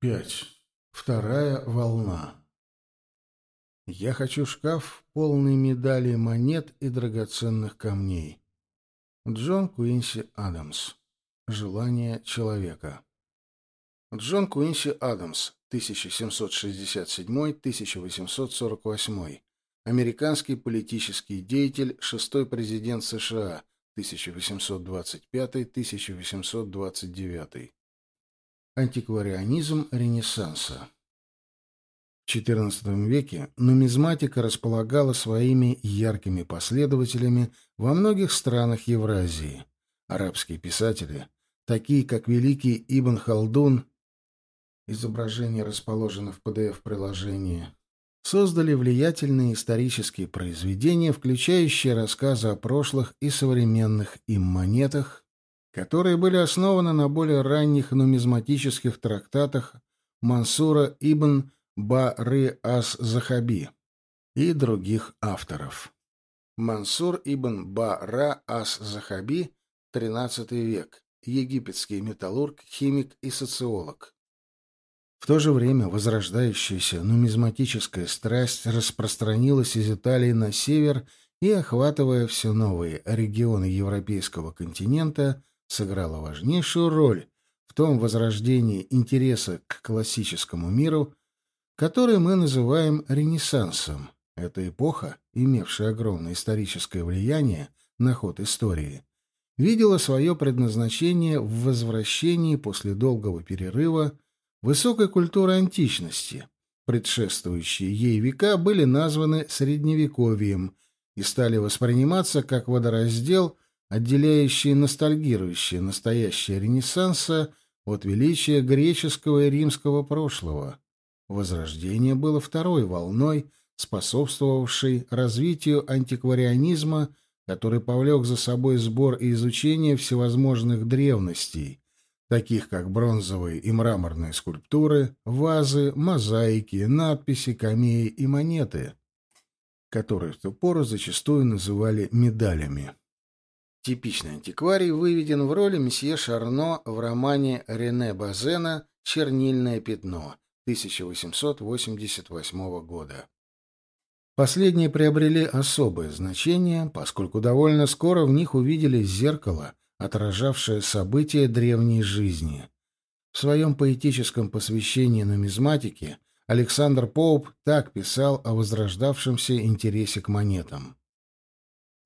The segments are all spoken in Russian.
5. Вторая волна. Я хочу шкаф, полный медалей, монет и драгоценных камней. Джон Куинси Адамс. Желание человека. Джон Куинси Адамс, 1767-1848. Американский политический деятель, шестой президент США, 1825-1829. Антикварианизм Ренессанса. В XIV веке нумизматика располагала своими яркими последователями во многих странах Евразии. Арабские писатели, такие как великий Ибн Халдун, изображение расположено в PDF-приложении, создали влиятельные исторические произведения, включающие рассказы о прошлых и современных им монетах, которые были основаны на более ранних нумизматических трактатах Мансура ибн Ба-Ры Ас-Захаби и других авторов. Мансур ибн Ба-Ра Ас-Захаби, XIII век, египетский металлург, химик и социолог. В то же время возрождающаяся нумизматическая страсть распространилась из Италии на север и, охватывая все новые регионы европейского континента, сыграла важнейшую роль в том возрождении интереса к классическому миру, который мы называем Ренессансом. Эта эпоха, имевшая огромное историческое влияние на ход истории, видела свое предназначение в возвращении после долгого перерыва высокой культуры античности. Предшествующие ей века были названы Средневековьем и стали восприниматься как водораздел – отделяющие ностальгирующие настоящее Ренессанса от величия греческого и римского прошлого. Возрождение было второй волной, способствовавшей развитию антикварианизма, который повлек за собой сбор и изучение всевозможных древностей, таких как бронзовые и мраморные скульптуры, вазы, мозаики, надписи, камеи и монеты, которые в ту пору зачастую называли медалями. Типичный антикварий выведен в роли месье Шарно в романе Рене Базена «Чернильное пятно» 1888 года. Последние приобрели особое значение, поскольку довольно скоро в них увидели зеркало, отражавшее события древней жизни. В своем поэтическом посвящении нумизматике Александр Поуп так писал о возрождавшемся интересе к монетам.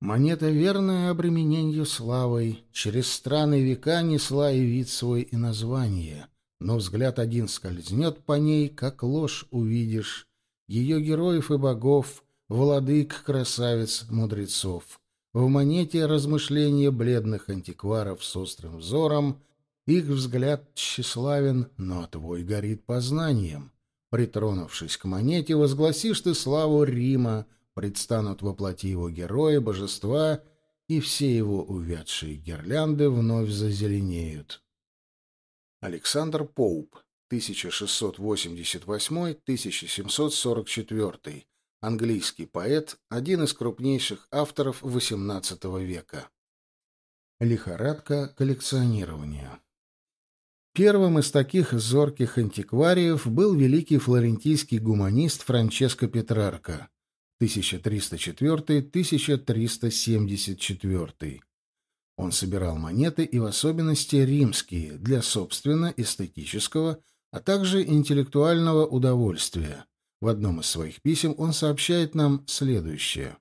Монета, верная обремененью славой, через страны века несла и вид свой, и название. Но взгляд один скользнет по ней, как ложь увидишь. Ее героев и богов, владык, красавец, мудрецов. В монете размышления бледных антикваров с острым взором, их взгляд тщеславен, но твой горит познанием. Притронувшись к монете, возгласишь ты славу Рима, предстанут во плоти его героя, божества, и все его увядшие гирлянды вновь зазеленеют. Александр Поуп, 1688-1744, английский поэт, один из крупнейших авторов XVIII века. Лихорадка коллекционирования Первым из таких зорких антиквариев был великий флорентийский гуманист Франческо Петрарко. 1304-1374. Он собирал монеты и в особенности римские для собственно эстетического, а также интеллектуального удовольствия. В одном из своих писем он сообщает нам следующее.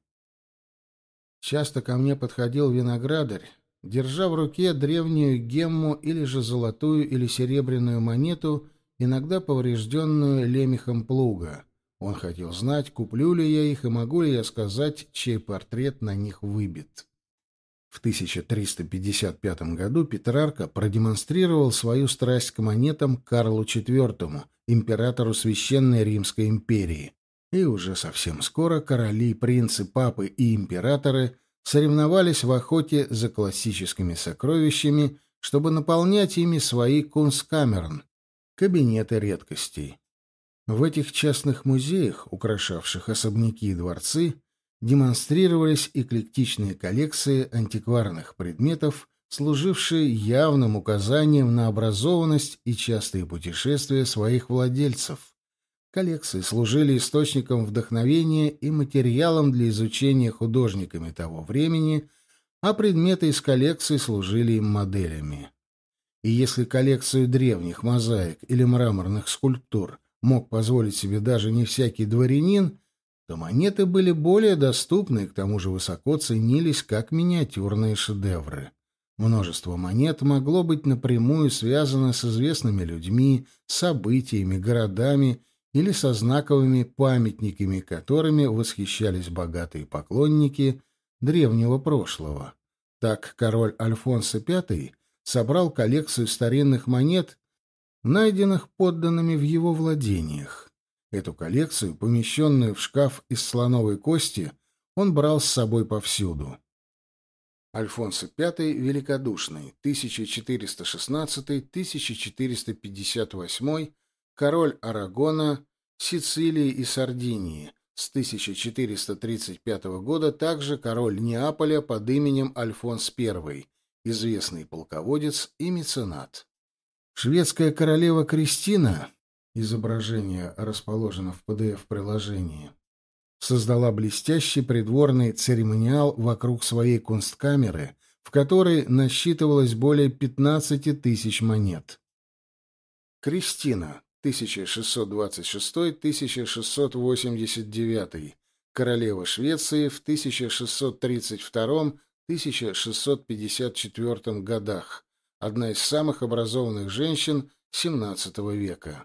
«Часто ко мне подходил виноградарь, держа в руке древнюю гемму или же золотую или серебряную монету, иногда поврежденную лемехом плуга. Он хотел знать, куплю ли я их и могу ли я сказать, чей портрет на них выбит. В 1355 году Петрарка продемонстрировал свою страсть к монетам Карлу IV, императору Священной Римской империи. И уже совсем скоро короли, принцы, папы и императоры соревновались в охоте за классическими сокровищами, чтобы наполнять ими свои кунсткамерн, кабинеты редкостей. В этих частных музеях, украшавших особняки и дворцы, демонстрировались эклектичные коллекции антикварных предметов служившие явным указанием на образованность и частые путешествия своих владельцев. Коллекции служили источником вдохновения и материалом для изучения художниками того времени, а предметы из коллекции служили им моделями. И если коллекцию древних мозаик или мраморных скульптур мог позволить себе даже не всякий дворянин, то монеты были более доступны и к тому же высоко ценились как миниатюрные шедевры. Множество монет могло быть напрямую связано с известными людьми, событиями, городами или со знаковыми памятниками, которыми восхищались богатые поклонники древнего прошлого. Так король Альфонсо V собрал коллекцию старинных монет, найденных подданными в его владениях. Эту коллекцию, помещенную в шкаф из слоновой кости, он брал с собой повсюду. Альфонсо V Великодушный, 1416-1458, король Арагона, Сицилии и Сардинии, с 1435 года также король Неаполя под именем Альфонс I, известный полководец и меценат. Шведская королева Кристина, изображение расположено в PDF-приложении, создала блестящий придворный церемониал вокруг своей кунсткамеры, в которой насчитывалось более 15 тысяч монет. Кристина, 1626-1689, королева Швеции в 1632 1654 годах, одна из самых образованных женщин XVII века.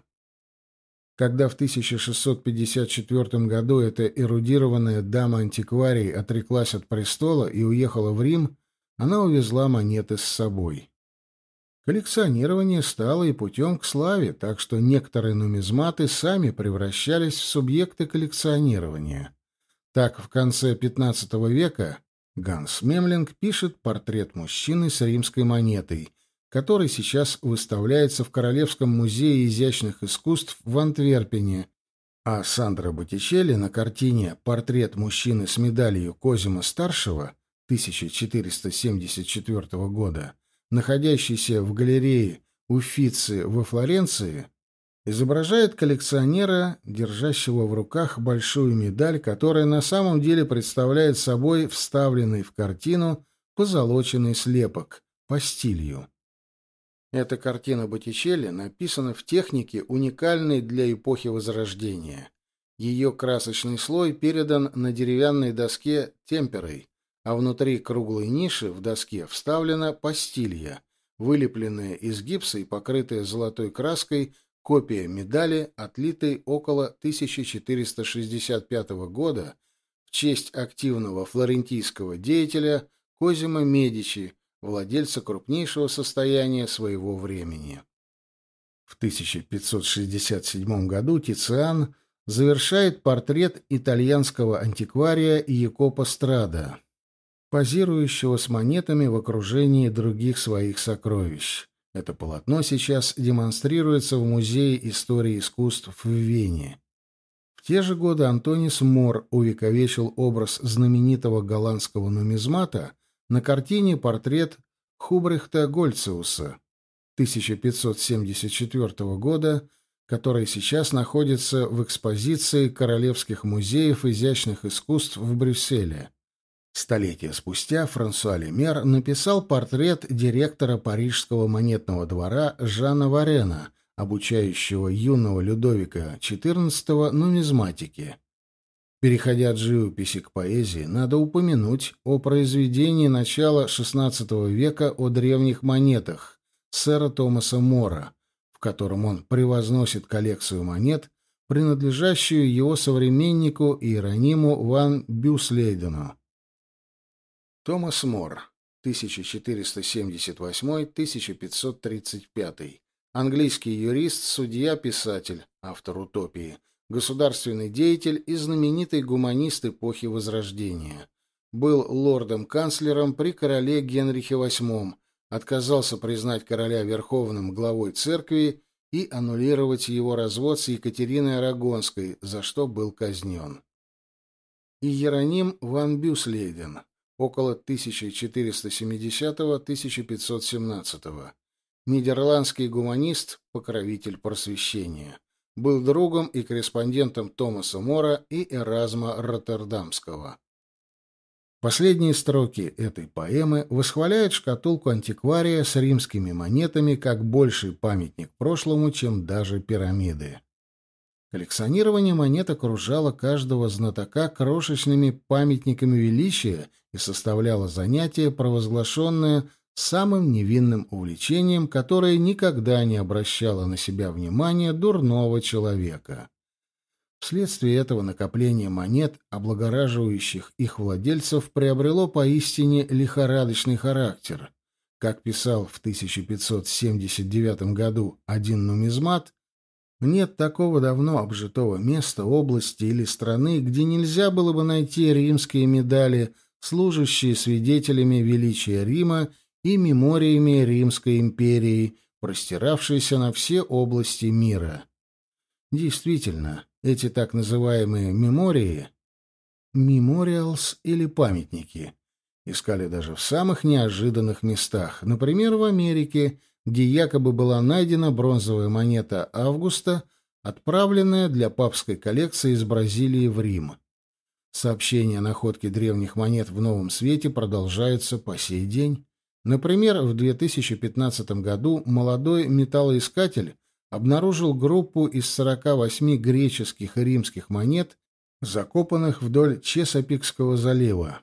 Когда в 1654 году эта эрудированная дама-антикварий отреклась от престола и уехала в Рим, она увезла монеты с собой. Коллекционирование стало и путем к славе, так что некоторые нумизматы сами превращались в субъекты коллекционирования. Так, в конце XV века Ганс Мемлинг пишет портрет мужчины с римской монетой, который сейчас выставляется в Королевском музее изящных искусств в Антверпене, а Сандро Боттичелли на картине «Портрет мужчины с медалью Козима-старшего» 1474 года, находящийся в галерее Уффици во Флоренции, изображает коллекционера, держащего в руках большую медаль, которая на самом деле представляет собой вставленный в картину позолоченный слепок по стилю. Эта картина Боттичелли написана в технике, уникальной для эпохи Возрождения. Ее красочный слой передан на деревянной доске темперой, а внутри круглой ниши в доске вставлена пастилья, вылепленная из гипса и покрытая золотой краской Копия медали, отлитой около 1465 года в честь активного флорентийского деятеля Козимо Медичи, владельца крупнейшего состояния своего времени. В 1567 году Тициан завершает портрет итальянского антиквария Якопо Страда, позирующего с монетами в окружении других своих сокровищ. Это полотно сейчас демонстрируется в Музее истории искусств в Вене. В те же годы Антонис Мор увековечил образ знаменитого голландского нумизмата на картине портрет Хубрехта Гольциуса 1574 года, который сейчас находится в экспозиции Королевских музеев изящных искусств в Брюсселе. Столетия спустя Франсуа Лемер написал портрет директора парижского монетного двора Жана Варена, обучающего юного Людовика XIV нумизматике. Переходя от живописи к поэзии, надо упомянуть о произведении начала XVI века о древних монетах сэра Томаса Мора, в котором он превозносит коллекцию монет, принадлежащую его современнику Иерониму ван Бюслейдену. Томас Мор, 1478-1535. Английский юрист, судья, писатель, автор «Утопии», государственный деятель и знаменитый гуманист эпохи Возрождения. Был лордом-канцлером при короле Генрихе VIII, отказался признать короля верховным главой церкви и аннулировать его развод с Екатериной Арагонской, за что был казнен. Иероним ван Бюслейден, около 1470-1517. Нидерландский гуманист, покровитель просвещения. Был другом и корреспондентом Томаса Мора и Эразма Роттердамского. Последние строки этой поэмы восхваляют шкатулку антиквария с римскими монетами как больший памятник прошлому, чем даже пирамиды. Коллекционирование монет окружало каждого знатока крошечными памятниками величия и составляло занятие, провозглашенное самым невинным увлечением, которое никогда не обращало на себя внимания дурного человека. Вследствие этого накопление монет, облагораживающих их владельцев, приобрело поистине лихорадочный характер. Как писал в 1579 году один нумизмат, нет такого давно обжитого места, области или страны, где нельзя было бы найти римские медали, служащие свидетелями величия Рима и мемориями Римской империи, простиравшиеся на все области мира. Действительно, эти так называемые «мемории» мемориалс или памятники искали даже в самых неожиданных местах, например, в Америке, где якобы была найдена бронзовая монета Августа, отправленная для папской коллекции из Бразилии в Рим. Сообщения о находке древних монет в новом свете продолжаются по сей день. Например, в 2015 году молодой металлоискатель обнаружил группу из 48 греческих и римских монет, закопанных вдоль Чесопикского залива.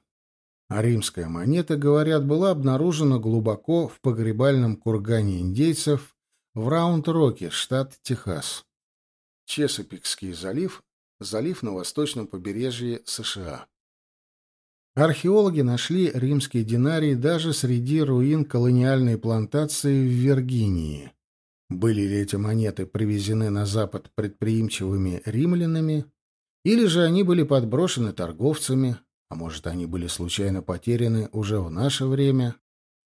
А римская монета, говорят, была обнаружена глубоко в погребальном кургане индейцев в Раунд-Роке, штат Техас. Чесопикский залив – залив на восточном побережье США. Археологи нашли римские динарии даже среди руин колониальной плантации в Виргинии. Были ли эти монеты привезены на Запад предприимчивыми римлянами, или же они были подброшены торговцами, а может, они были случайно потеряны уже в наше время?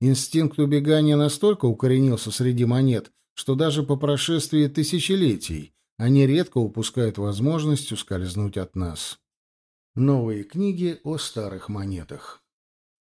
Инстинкт убегания настолько укоренился среди монет, что даже по прошествии тысячелетий они редко упускают возможность ускользнуть от нас. Новые книги о старых монетах.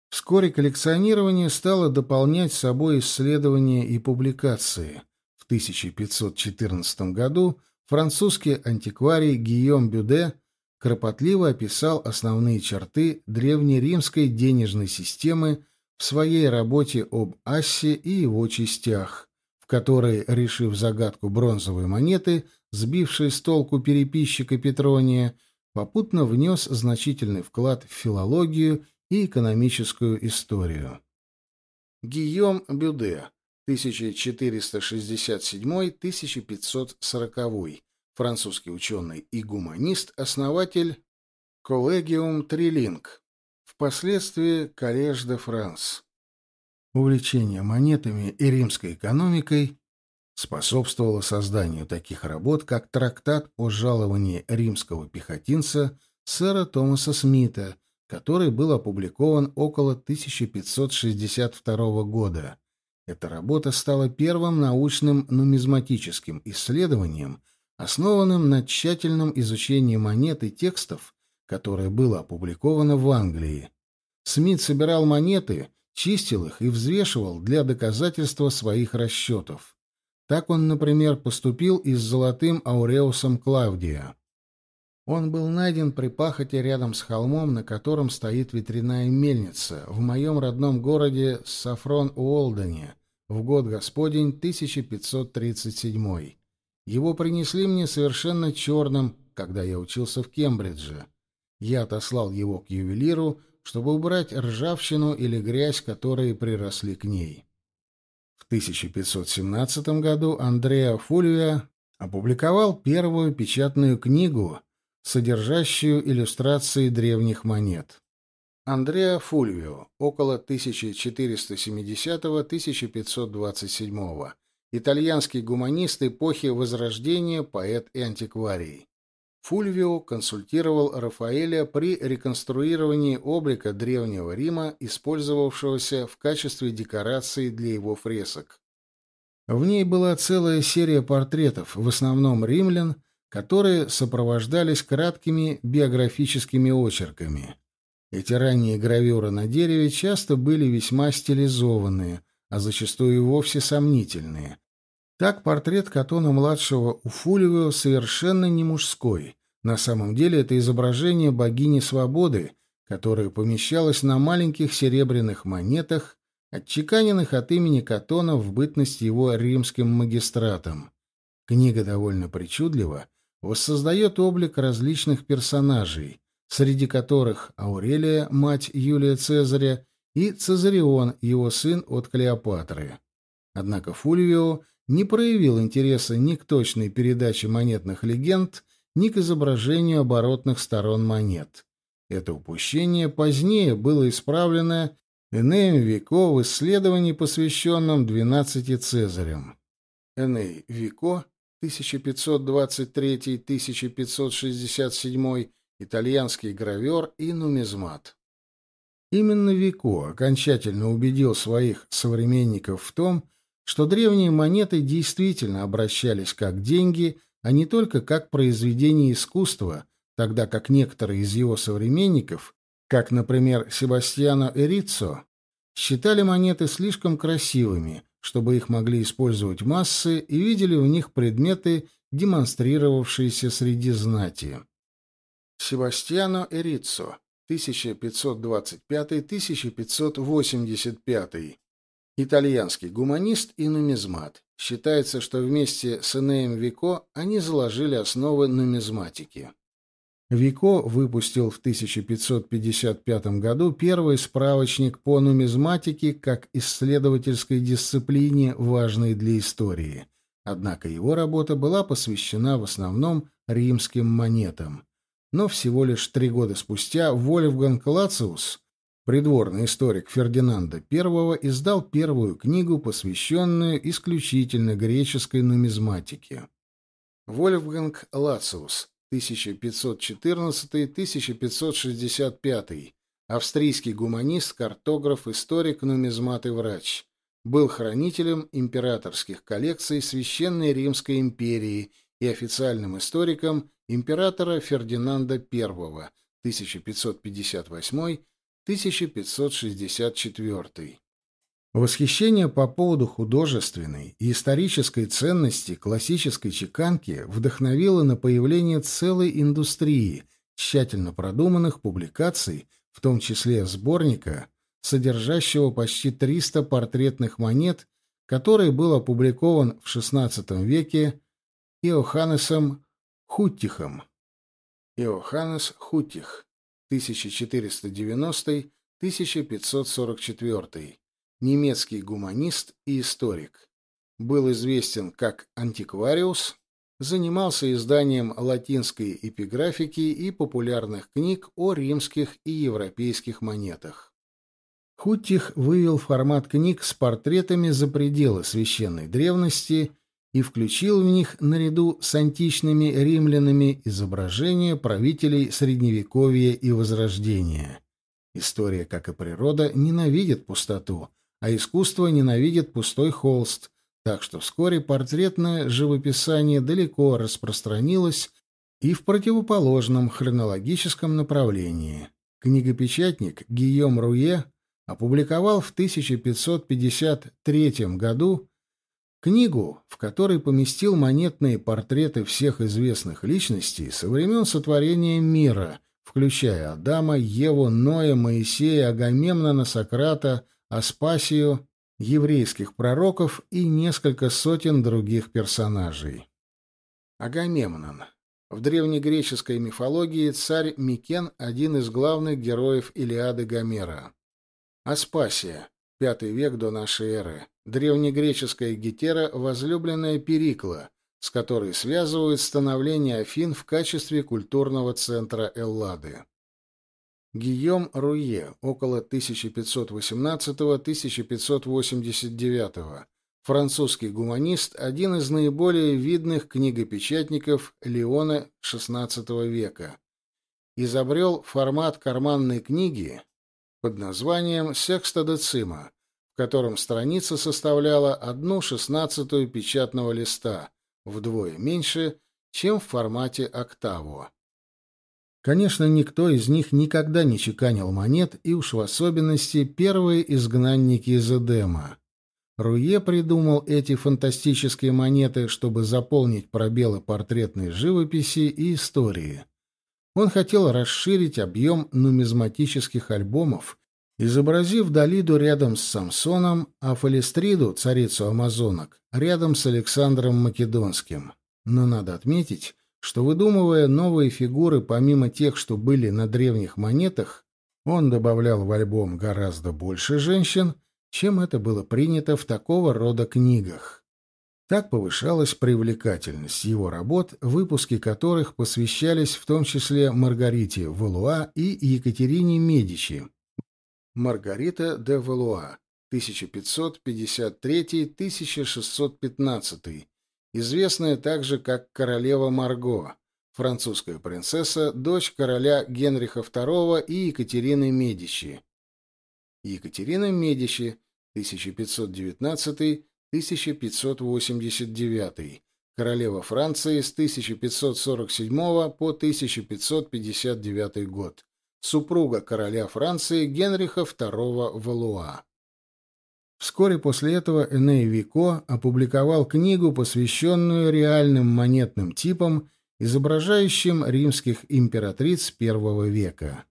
Вскоре коллекционирование стало дополнять собой исследования и публикации – 1514 году французский антикварий Гийом Бюде кропотливо описал основные черты древнеримской денежной системы в своей работе об Ассе и его частях, в которой, решив загадку бронзовой монеты, сбившей с толку переписчика Петрония, попутно внес значительный вклад в филологию и экономическую историю. Гийом Бюде 1467-1540, французский ученый и гуманист, основатель Collegium Trilingue, впоследствии Collège de France. Увлечение монетами и римской экономикой способствовало созданию таких работ, как трактат о жаловании римского пехотинца сэра Томаса Смита, который был опубликован около 1562 года. Эта работа стала первым научным нумизматическим исследованием, основанным на тщательном изучении монет и текстов, которое было опубликовано в Англии. Смит собирал монеты, чистил их и взвешивал для доказательства своих расчетов. Так он, например, поступил и с золотым ауреусом Клавдия. Он был найден при пахоте рядом с холмом, на котором стоит ветряная мельница, в моем родном городе Сафрон-Уолдене, в год Господень 1537. Его принесли мне совершенно черным, когда я учился в Кембридже. Я отослал его к ювелиру, чтобы убрать ржавчину или грязь, которые приросли к ней. В 1517 году Андреа Фульвия опубликовал первую печатную книгу, содержащую иллюстрации древних монет. Андреа Фульвио, около 1470-1527, итальянский гуманист эпохи Возрождения, поэт и антикварий. Фульвио консультировал Рафаэля при реконструировании облика Древнего Рима, использовавшегося в качестве декорации для его фресок. В ней была целая серия портретов, в основном римлян, которые сопровождались краткими биографическими очерками. Эти ранние гравюры на дереве часто были весьма стилизованные, а зачастую и вовсе сомнительные. Так портрет Катона-младшего у Фулевио совершенно не мужской. На самом деле это изображение богини свободы, которое помещалось на маленьких серебряных монетах, отчеканенных от имени Катона в бытность его римским магистратом. Книга довольно причудливо воссоздает облик различных персонажей, среди которых Аурелия, мать Юлия Цезаря, и Цезарион, его сын от Клеопатры. Однако Фульвио не проявил интереса ни к точной передаче монетных легенд, ни к изображению оборотных сторон монет. Это упущение позднее было исправлено Энеем Вико в исследовании, посвященном двенадцати Цезарям. Эней Вико 1523-1567 итальянский гравер и нумизмат. Именно Вико окончательно убедил своих современников в том, что древние монеты действительно обращались как деньги, а не только как произведение искусства, тогда как некоторые из его современников, как, например, Себастьяно Эриццо, считали монеты слишком красивыми, чтобы их могли использовать массы и видели в них предметы, демонстрировавшиеся среди знати. Себастьяно Эриццо, 1525-1585, итальянский гуманист и нумизмат. Считается, что вместе с Энеем Вико они заложили основы нумизматики. Вико выпустил в 1555 году первый справочник по нумизматике как исследовательской дисциплине, важной для истории. Однако его работа была посвящена в основном римским монетам но всего лишь три года спустя Вольфганг Лациус, придворный историк Фердинанда I, издал первую книгу, посвященную исключительно греческой нумизматике. Вольфганг Лациус, 1514-1565, австрийский гуманист, картограф, историк, нумизмат и врач, был хранителем императорских коллекций Священной Римской империи и официальным историком императора Фердинанда I 1558-1564. Восхищение по поводу художественной и исторической ценности классической чеканки вдохновило на появление целой индустрии тщательно продуманных публикаций, в том числе сборника, содержащего почти 300 портретных монет, который был опубликован в XVI веке Иоханнесом Хуттихом. Иоханнес Хуттих, 1490-1544, немецкий гуманист и историк. Был известен как антиквариус, занимался изданием латинской эпиграфики и популярных книг о римских и европейских монетах. Хуттих вывел формат книг с портретами за пределы священной древности и включил в них наряду с античными римлянами изображения правителей Средневековья и Возрождения. История, как и природа, ненавидит пустоту, а искусство ненавидит пустой холст, так что вскоре портретное живописание далеко распространилось и в противоположном хронологическом направлении. Книгопечатник Гийом Руе опубликовал в 1553 году Книгу, в которой поместил монетные портреты всех известных личностей со времен сотворения мира, включая Адама, Еву, Ноя, Моисея, Агамемнона, Сократа, Аспасию, еврейских пророков и несколько сотен других персонажей. Агамемнон. В древнегреческой мифологии царь Микен – один из главных героев Илиады Гомера. Аспасия. Пятый век до нашей эры. Древнегреческая Гетера — возлюбленная Перикла, с которой связывают становление Афин в качестве культурного центра Эллады. Гийом Руе, около 1518-1589, французский гуманист, один из наиболее видных книгопечатников Леона XVI века. Изобрел формат карманной книги под названием «Секста децима», котором страница составляла одну шестнадцатую печатного листа, вдвое меньше, чем в формате октаво. Конечно, никто из них никогда не чеканил монет, и уж в особенности первые изгнанники из Эдема. Руе придумал эти фантастические монеты, чтобы заполнить пробелы портретной живописи и истории. Он хотел расширить объем нумизматических альбомов, изобразив Далиду рядом с Самсоном, а Фалестриду, царицу амазонок, рядом с Александром Македонским. Но надо отметить, что, выдумывая новые фигуры помимо тех, что были на древних монетах, он добавлял в альбом гораздо больше женщин, чем это было принято в такого рода книгах. Так повышалась привлекательность его работ, выпуски которых посвящались в том числе Маргарите Валуа и Екатерине Медичи. Маргарита де Валуа, 1553-1615, известная также как королева Марго, французская принцесса, дочь короля Генриха II и Екатерины Медичи. Екатерина Медичи, 1519-1589, королева Франции с 1547 по 1559 год, супруга короля Франции Генриха II Валуа. Вскоре после этого Эней Вико опубликовал книгу, посвященную реальным монетным типам, изображающим римских императриц первого века.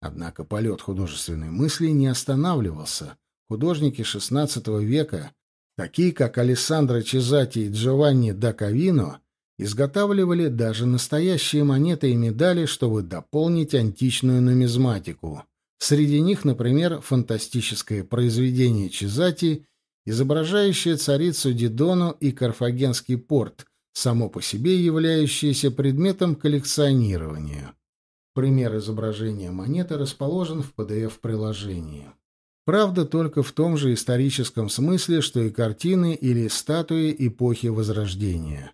Однако полет художественной мысли не останавливался. Художники XVI века, такие как Алессандро Чезати и Джованни да Кавино, изготавливали даже настоящие монеты и медали, чтобы дополнить античную нумизматику. Среди них, например, фантастическое произведение Чезати, изображающее царицу Дидону и Карфагенский порт, само по себе являющееся предметом коллекционирования. Пример изображения монеты расположен в PDF-приложении. Правда, только в том же историческом смысле, что и картины или статуи эпохи Возрождения.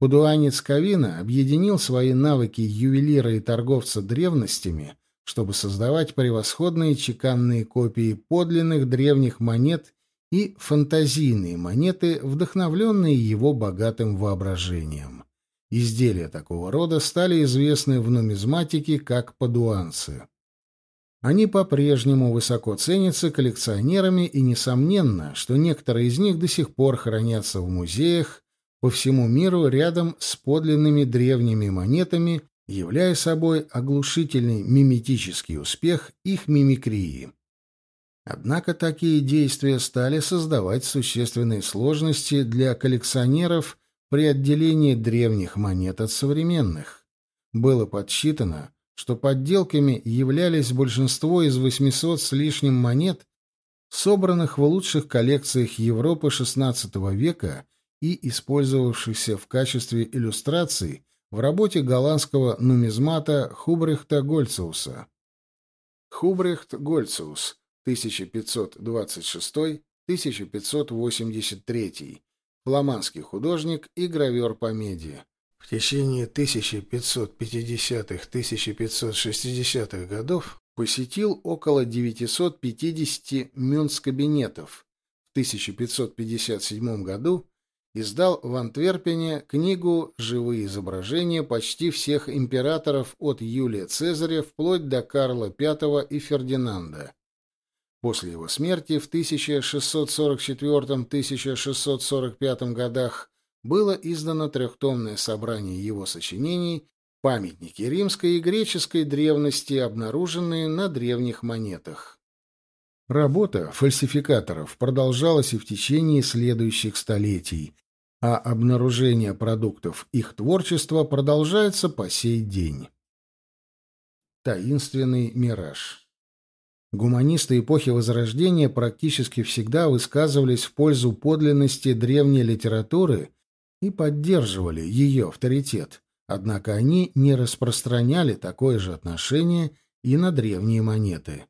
Худуанец Кавина объединил свои навыки ювелира и торговца древностями – чтобы создавать превосходные чеканные копии подлинных древних монет и фантазийные монеты, вдохновленные его богатым воображением. Изделия такого рода стали известны в нумизматике как падуанцы. Они по-прежнему высоко ценятся коллекционерами, и несомненно, что некоторые из них до сих пор хранятся в музеях по всему миру рядом с подлинными древними монетами являя собой оглушительный миметический успех их мимикрии. Однако такие действия стали создавать существенные сложности для коллекционеров при отделении древних монет от современных. Было подсчитано, что подделками являлись большинство из 800 с лишним монет, собранных в лучших коллекциях Европы XVI века и использовавшихся в качестве иллюстраций в работе голландского нумизмата Хубрехта Гольцауса. Хубрехт Гольцаус, 1526-1583, фламандский художник и гравер по меди. В течение 1550-1560-х годов посетил около 950 мюнц-кабинетов. В 1557 году издал в Антверпене книгу «Живые изображения почти всех императоров от Юлия Цезаря вплоть до Карла V и Фердинанда». После его смерти в 1644-1645 годах было издано трехтомное собрание его сочинений «Памятники римской и греческой древности, обнаруженные на древних монетах». Работа фальсификаторов продолжалась и в течение следующих столетий, а обнаружение продуктов их творчества продолжается по сей день. Таинственный мираж Гуманисты эпохи Возрождения практически всегда высказывались в пользу подлинности древней литературы и поддерживали ее авторитет, однако они не распространяли такое же отношение и на древние монеты.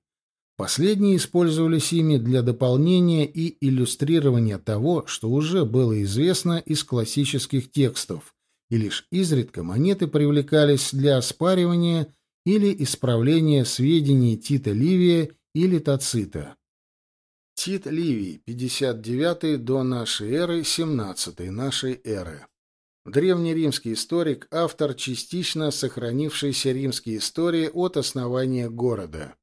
Последние использовались ими для дополнения и иллюстрирования того, что уже было известно из классических текстов, и лишь изредка монеты привлекались для оспаривания или исправления сведений Тита Ливия или Тацита. Тит Ливий, 59 до нашей эры, 17 нашей эры. Древнеримский историк, автор частично сохранившейся римской истории от основания города.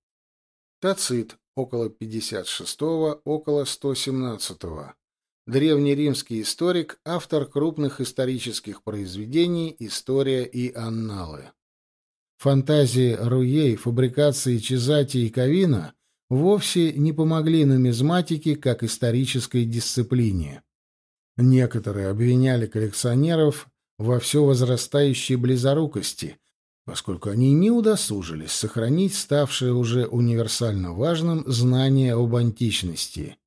Тацит, около 56-го, около 117-го. Древнеримский историк, автор крупных исторических произведений «История и анналы». Фантазии Руей, фабрикации Чезати и Кавина вовсе не помогли нумизматике как исторической дисциплине. Некоторые обвиняли коллекционеров во все возрастающей близорукости, поскольку они не удосужились сохранить ставшее уже универсально важным знание об античности.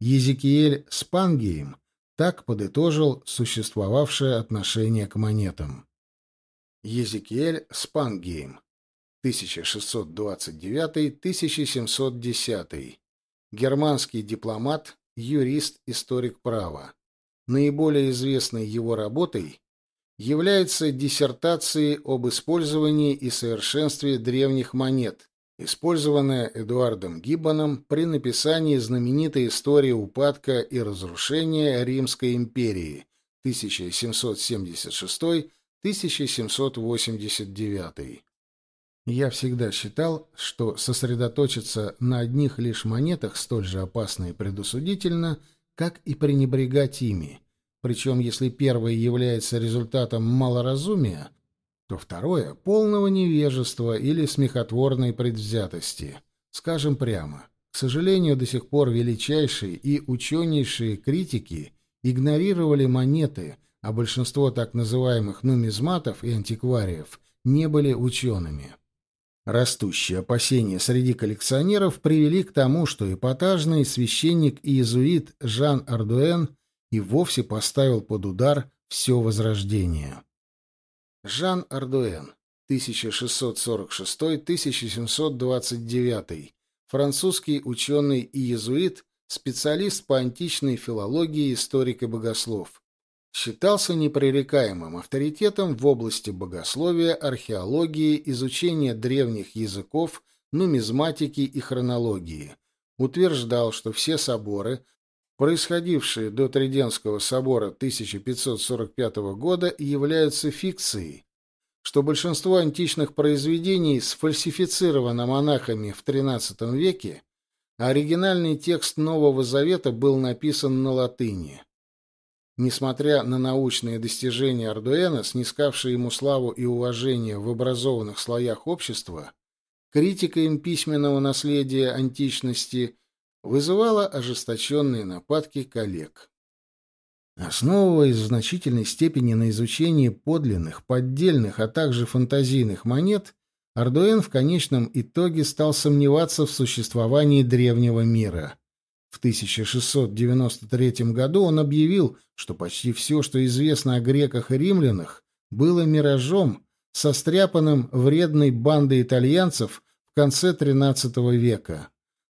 Езекиэль Спангейм так подытожил существовавшее отношение к монетам. Езекиэль Спангейм, 1629-1710, германский дипломат, юрист, историк права. Наиболее известной его работой является диссертацией об использовании и совершенстве древних монет, использованная Эдуардом Гиббоном при написании знаменитой истории упадка и разрушения Римской империи 1776-1789. Я всегда считал, что сосредоточиться на одних лишь монетах столь же опасно и предусудительно – как и пренебрегать ими. Причем, если первое является результатом малоразумия, то второе — полного невежества или смехотворной предвзятости. Скажем прямо, к сожалению, до сих пор величайшие и ученейшие критики игнорировали монеты, а большинство так называемых нумизматов и антиквариев не были учеными. Растущие опасения среди коллекционеров привели к тому, что эпатажный священник и иезуит Жан Ардуэн и вовсе поставил под удар все возрождение. Жан Ардуэн, 1646-1729, французский ученый и иезуит, специалист по античной филологии, историк и богослов считался непререкаемым авторитетом в области богословия, археологии, изучения древних языков, нумизматики и хронологии. Утверждал, что все соборы, происходившие до Триденского собора 1545 года, являются фикцией, что большинство античных произведений сфальсифицировано монахами в XIII веке, а оригинальный текст Нового Завета был написан на латыни. Несмотря на научные достижения Ардуэна, снискавшие ему славу и уважение в образованных слоях общества, критика им письменного наследия античности вызывала ожесточенные нападки коллег. Основываясь в значительной степени на изучении подлинных, поддельных, а также фантазийных монет, Ардуэн в конечном итоге стал сомневаться в существовании древнего мира. В 1693 году он объявил, что почти все, что известно о греках и римлянах, было миражом, состряпанным вредной бандой итальянцев в конце XIII века.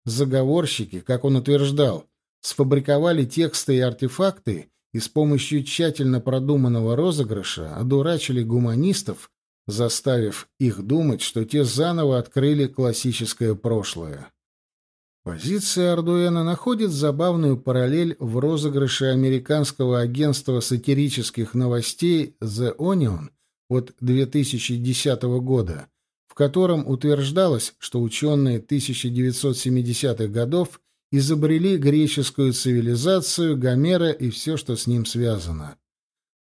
Заговорщики, как он утверждал, сфабриковали тексты и артефакты и с помощью тщательно продуманного розыгрыша одурачили гуманистов, заставив их думать, что те заново открыли классическое прошлое. Позиция Ардуэна находит забавную параллель в розыгрыше американского агентства сатирических новостей The Onion от 2010 года, котором утверждалось, что ученые 1970-х годов изобрели греческую цивилизацию, Гомера и все, что с ним связано.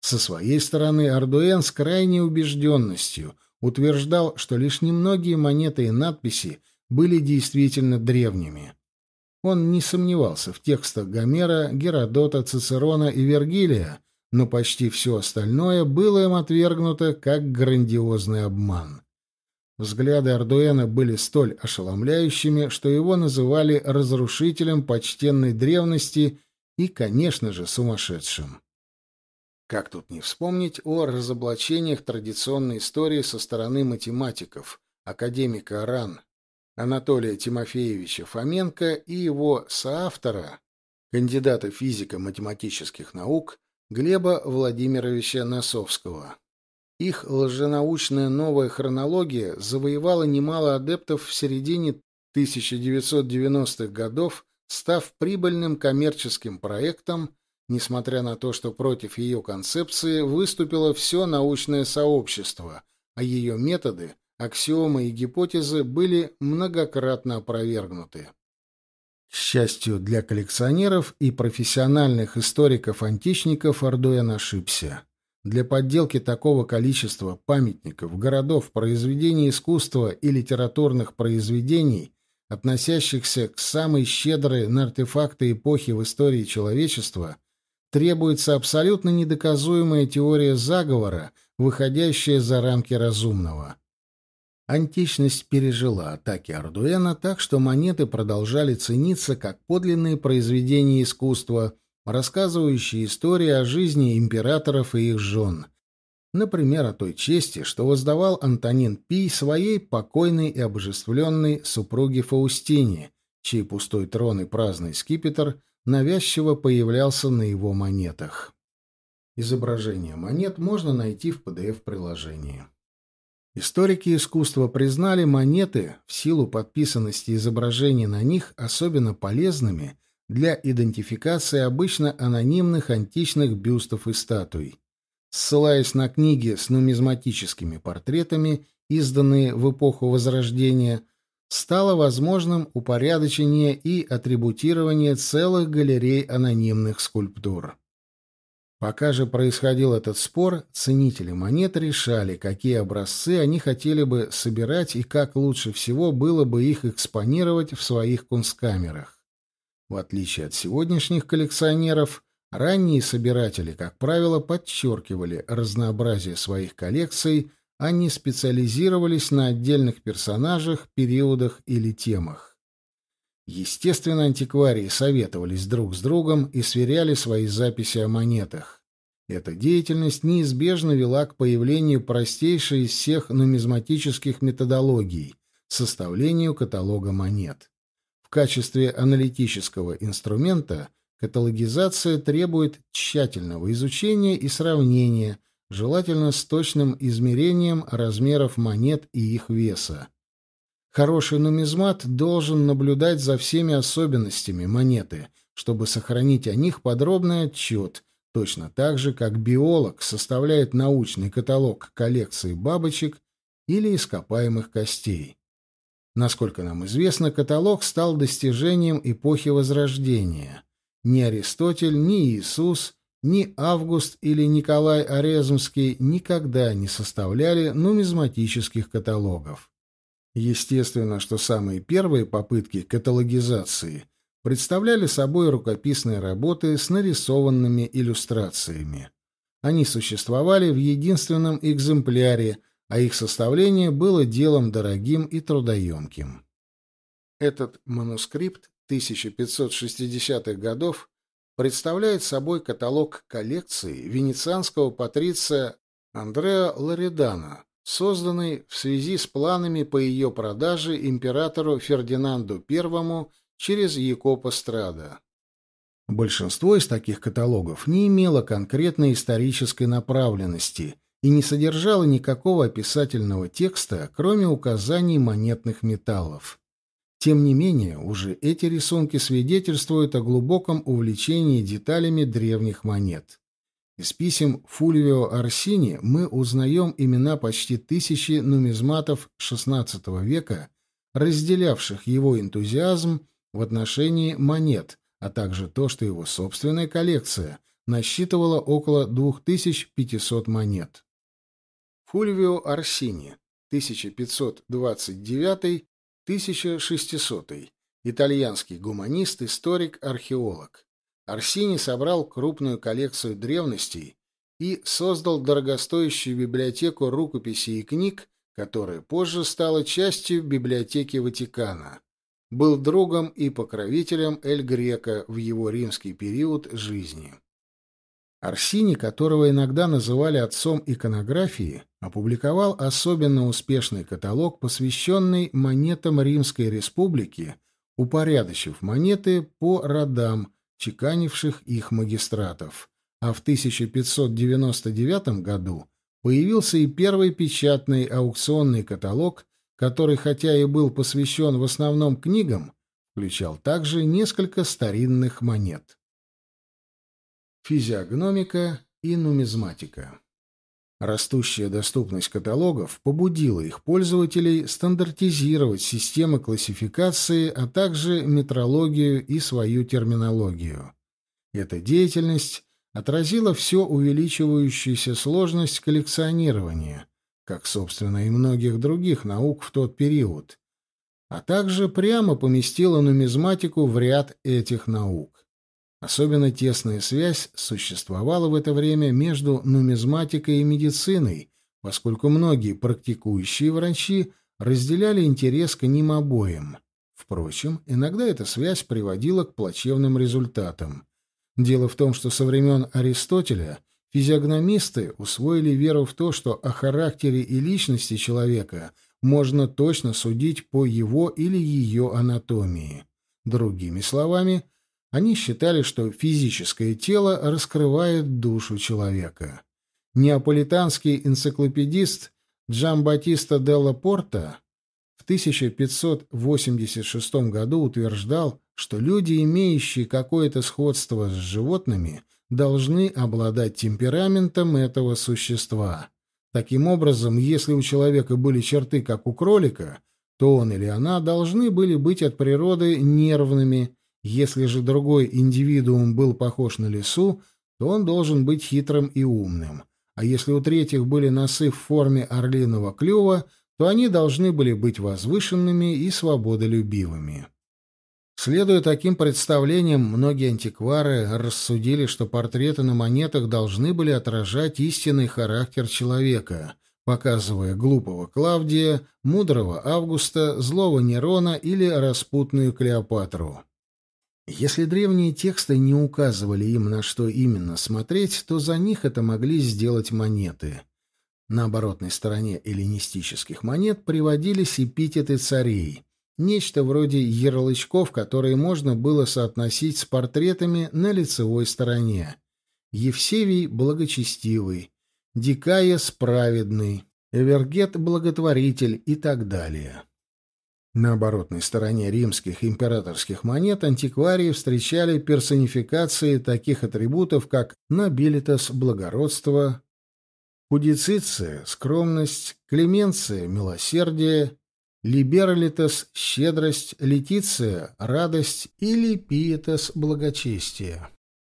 Со своей стороны Ардуэн с крайней убежденностью утверждал, что лишь немногие монеты и надписи были действительно древними. Он не сомневался в текстах Гомера, Геродота, Цицерона и Вергилия, но почти все остальное было им отвергнуто как грандиозный обман. Взгляды Ардуэна были столь ошеломляющими, что его называли разрушителем почтенной древности и, конечно же, сумасшедшим. Как тут не вспомнить о разоблачениях традиционной истории со стороны математиков, академика Ран, Анатолия Тимофеевича Фоменко и его соавтора, кандидата физико-математических наук Глеба Владимировича Носовского. Их лженаучная новая хронология завоевала немало адептов в середине 1990-х годов, став прибыльным коммерческим проектом, несмотря на то, что против ее концепции выступило все научное сообщество, а ее методы, аксиомы и гипотезы были многократно опровергнуты. К счастью для коллекционеров и профессиональных историков-античников Ардуэн ошибся. Для подделки такого количества памятников, городов, произведений искусства и литературных произведений, относящихся к самой щедрой на артефакты эпохи в истории человечества, требуется абсолютно недоказуемая теория заговора, выходящая за рамки разумного. Античность пережила атаки Ардуэна так, что монеты продолжали цениться как подлинные произведения искусства, рассказывающие истории о жизни императоров и их жен. Например, о той чести, что воздавал Антонин Пий своей покойной и обожествленной супруге Фаустине, чей пустой трон и праздный скипетр навязчиво появлялся на его монетах. Изображение монет можно найти в PDF-приложении. Историки искусства признали монеты в силу подписанности изображений на них особенно полезными для идентификации обычно анонимных античных бюстов и статуй. Ссылаясь на книги с нумизматическими портретами, изданные в эпоху Возрождения, стало возможным упорядочение и атрибутирование целых галерей анонимных скульптур. Пока же происходил этот спор, ценители монет решали, какие образцы они хотели бы собирать и как лучше всего было бы их экспонировать в своих кунсткамерах. В отличие от сегодняшних коллекционеров, ранние собиратели, как правило, подчеркивали разнообразие своих коллекций, а не специализировались на отдельных персонажах, периодах или темах. Естественно, антикварии советовались друг с другом и сверяли свои записи о монетах. Эта деятельность неизбежно вела к появлению простейшей из всех нумизматических методологий — составлению каталога монет. В качестве аналитического инструмента каталогизация требует тщательного изучения и сравнения, желательно с точным измерением размеров монет и их веса. Хороший нумизмат должен наблюдать за всеми особенностями монеты, чтобы сохранить о них подробный отчет, точно так же, как биолог составляет научный каталог коллекции бабочек или ископаемых костей. Насколько нам известно, каталог стал достижением эпохи Возрождения. Ни Аристотель, ни Иисус, ни Август или Николай Орезмский никогда не составляли нумизматических каталогов. Естественно, что самые первые попытки каталогизации представляли собой рукописные работы с нарисованными иллюстрациями. Они существовали в единственном экземпляре, а их составление было делом дорогим и трудоемким. Этот манускрипт 1560-х годов представляет собой каталог коллекции венецианского патриция Андреа Лоридана, созданный в связи с планами по ее продаже императору Фердинанду I через Якопа Страда. Большинство из таких каталогов не имело конкретной исторической направленности и не содержало никакого описательного текста, кроме указаний монетных металлов. Тем не менее, уже эти рисунки свидетельствуют о глубоком увлечении деталями древних монет. Из писем Фульвио Арсини мы узнаем имена почти тысячи нумизматов XVI века, разделявших его энтузиазм в отношении монет, а также то, что его собственная коллекция насчитывала около 2500 монет. Фульвио Арсини, 1529-1600, итальянский гуманист, историк, археолог. Арсений собрал крупную коллекцию древностей и создал дорогостоящую библиотеку рукописей и книг, которая позже стала частью библиотеки Ватикана. Был другом и покровителем Эль Грека в его римский период жизни. Арсини, которого иногда называли отцом иконографии, опубликовал особенно успешный каталог, посвященный монетам Римской Республики, упорядочив монеты по родам, чеканивших их магистратов. А в 1599 году появился и первый печатный аукционный каталог, который, хотя и был посвящен в основном книгам, включал также несколько старинных монет. Физиогномика и нумизматика. Растущая доступность каталогов побудила их пользователей стандартизировать системы классификации, а также метрологию и свою терминологию. Эта деятельность отразила все увеличивающуюся сложность коллекционирования, как, собственно, и многих других наук в тот период, а также прямо поместила нумизматику в ряд этих наук. Особенно тесная связь существовала в это время между нумизматикой и медициной, поскольку многие практикующие врачи разделяли интерес к ним обоим. Впрочем, иногда эта связь приводила к плачевным результатам. Дело в том, что со времен Аристотеля физиогномисты усвоили веру в то, что о характере и личности человека можно точно судить по его или ее анатомии. Другими словами – они считали, что физическое тело раскрывает душу человека. Неаполитанский энциклопедист Джамбатиста делла Порта в 1586 году утверждал, что люди, имеющие какое-то сходство с животными, должны обладать темпераментом этого существа. Таким образом, если у человека были черты, как у кролика, то он или она должны были быть от природы нервными, если же другой индивидуум был похож на лису, то он должен быть хитрым и умным. А если у третьих были носы в форме орлиного клюва, то они должны были быть возвышенными и свободолюбивыми. Следуя таким представлениям, многие антиквары рассудили, что портреты на монетах должны были отражать истинный характер человека, показывая глупого Клавдия, мудрого Августа, злого Нерона или распутную Клеопатру. Если древние тексты не указывали им, на что именно смотреть, то за них это могли сделать монеты. На оборотной стороне эллинистических монет приводились эпитеты царей, нечто вроде ярлычков, которые можно было соотносить с портретами на лицевой стороне. Евсевий — благочестивый, Дикая — справедный, Эвергет — благотворитель и так далее. На оборотной стороне римских императорских монет антикварии встречали персонификации таких атрибутов, как nobilitas – благородство, pudicitia – скромность, клеменция – милосердие, liberalitas – щедрость, laetitia – радость или pietas – благочестие.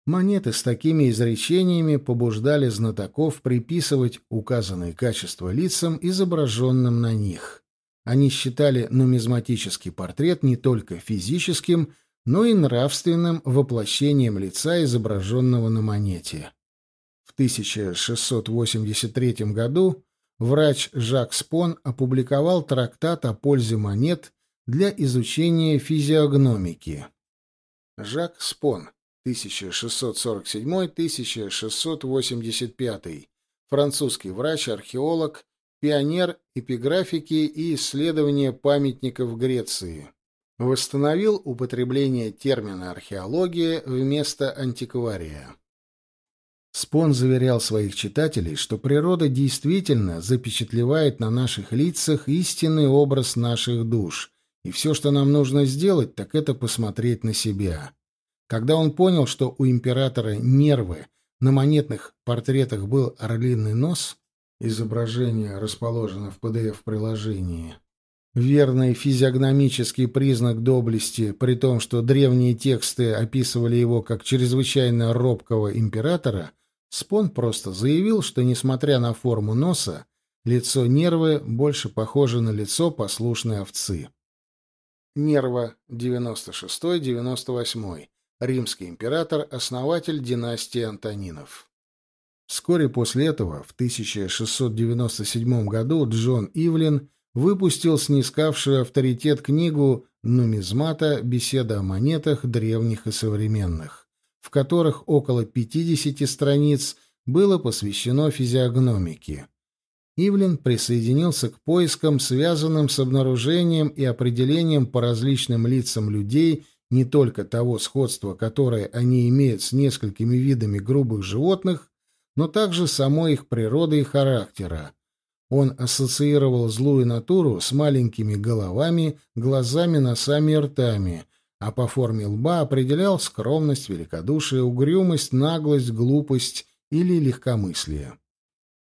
Монеты с такими изречениями побуждали знатоков приписывать указанные качества лицам, изображенным на них – они считали нумизматический портрет не только физическим, но и нравственным воплощением лица, изображенного на монете. В 1683 году врач Жак Спон опубликовал трактат о пользе монет для изучения физиогномики. Жак Спон, 1647-1685, французский врач-археолог, пионер эпиграфики и исследования памятников Греции. Восстановил употребление термина археология вместо антиквария. Спон заверял своих читателей, что природа действительно запечатлевает на наших лицах истинный образ наших душ, и все, что нам нужно сделать, так это посмотреть на себя. Когда он понял, что у императора нервы на монетных портретах был орлиный нос, Изображение расположено в PDF-приложении. Верный физиогномический признак доблести, при том, что древние тексты описывали его как чрезвычайно робкого императора, Спон просто заявил, что, несмотря на форму носа, лицо Нервы больше похоже на лицо послушной овцы. Нерва, 96-98. Римский император, основатель династии Антонинов. Вскоре после этого, в 1697 году, Джон Ивлин выпустил снискавшую авторитет книгу «Нумизмата. Беседа о монетах древних и современных», в которых около 50 страниц было посвящено физиогномике. Ивлин присоединился к поискам, связанным с обнаружением и определением по различным лицам людей не только того сходства, которое они имеют с несколькими видами грубых животных, но также самой их природы и характера. Он ассоциировал злую натуру с маленькими головами, глазами, носами и ртами, а по форме лба определял скромность, великодушие, угрюмость, наглость, глупость или легкомыслие.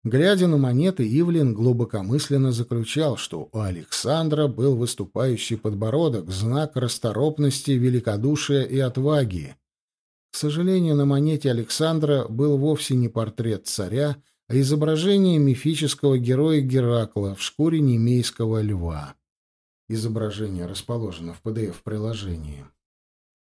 Глядя на монеты, Ивлин глубокомысленно заключал, что у Александра был выступающий подбородок, знак расторопности, великодушия и отваги. К сожалению, на монете Александра был вовсе не портрет царя, а изображение мифического героя Геракла в шкуре немейского льва. Изображение расположено в PDF-приложении.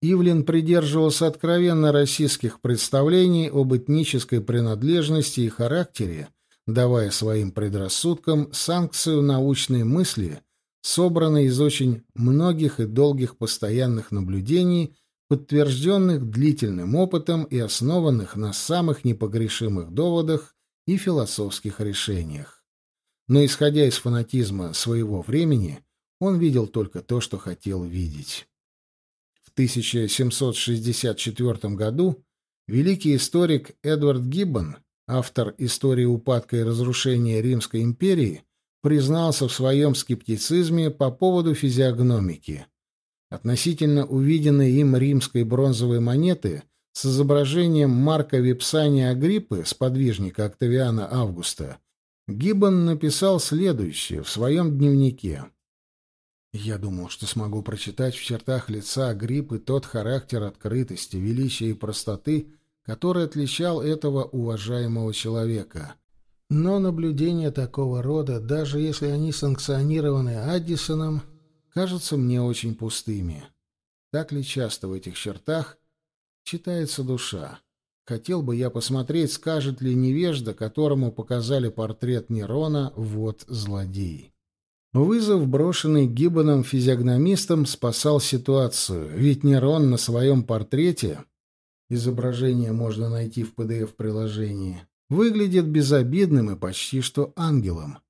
Ивлин придерживался откровенно российских представлений об этнической принадлежности и характере, давая своим предрассудкам санкцию научной мысли, собранной из очень многих и долгих постоянных наблюдений, подтвержденных длительным опытом и основанных на самых непогрешимых доводах и философских решениях. Но, исходя из фанатизма своего времени, он видел только то, что хотел видеть. В 1764 году великий историк Эдвард Гиббон автор истории упадка и разрушения Римской империи, признался в своем скептицизме по поводу физиогномики. Относительно увиденной им римской бронзовой монеты с изображением Марка Випсания Агриппы, сподвижника Октавиана Августа, Гиббон написал следующее в своем дневнике. «Я думал, что смогу прочитать в чертах лица Агриппы тот характер открытости, величия и простоты, который отличал этого уважаемого человека. Но наблюдения такого рода, даже если они санкционированы Аддисоном, кажутся мне очень пустыми. Так ли часто в этих чертах читается душа? Хотел бы я посмотреть, скажет ли невежда, которому показали портрет Нерона, вот злодей. Вызов, брошенный Гиббоном физиогномистом, спасал ситуацию, ведь Нерон на своем портрете изображение можно найти в PDF-приложении, выглядит безобидным и почти что ангелом.